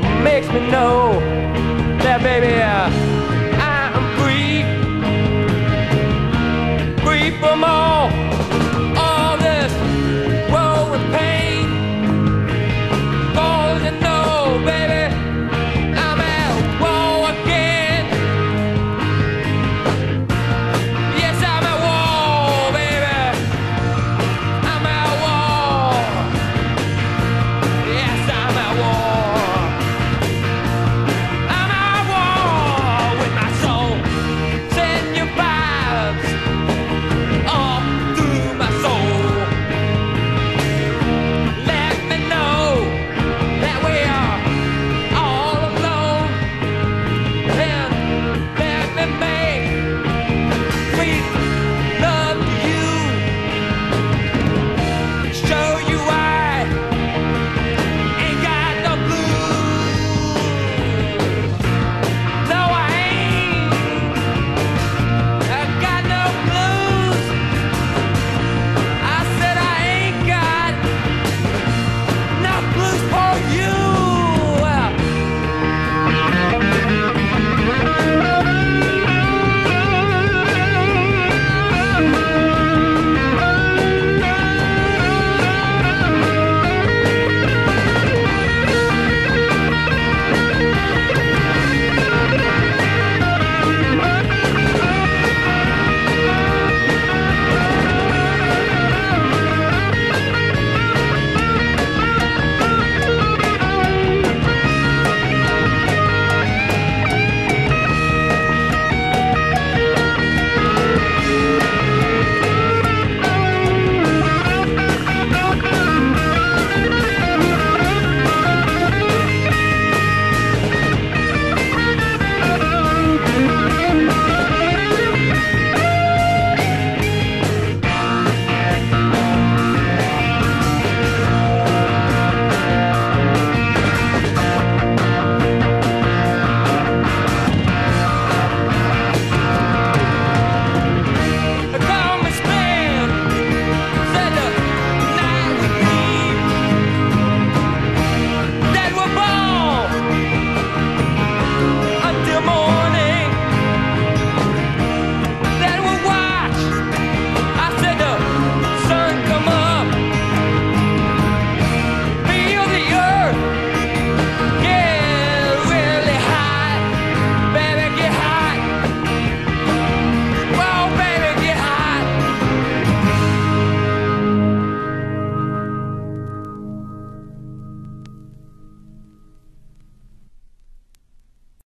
makes me know that baby, uh, I'm free, free from all.